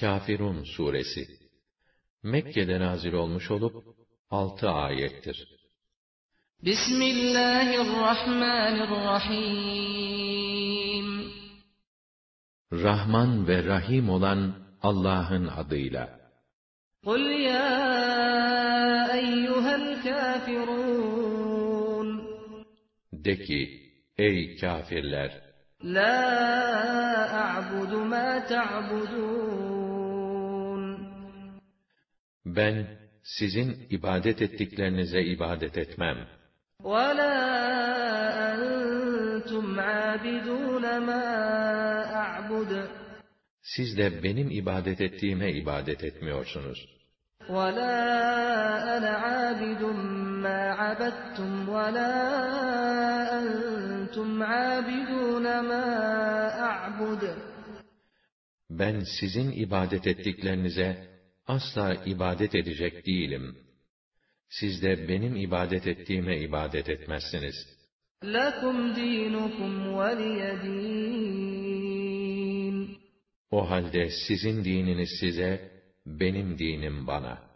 Kafirun suresi Mekke'de nazil olmuş olup altı ayettir. Bismillahirrahmanirrahim Rahman ve Rahim olan Allah'ın adıyla. Kul ya eyyuhel kafirun De ki, ey kafirler! La a'budu ma ta'budun Ben sizin ibadet ettiklerinize ibadet etmem. وَلَا أَنْتُمْ عَابِدُونَ مَا أَعْبُدُ Siz de benim ibadet ettiğime ibadet etmiyorsunuz. وَلَا أَنَا عَابِدٌ مَا عَبَدتُّمْ وَلَا أَنْتُمْ عَابِدُونَ مَا أَعْبُدُ Ben sizin ibadet ettiklerinize asla ibadet edecek değilim. Siz de benim ibadet ettiğime ibadet etmezsiniz. لَكُمْ دِينُكُمْ وَلِيَ دِينِ O halde sizin dininiz size, benim dinim bana.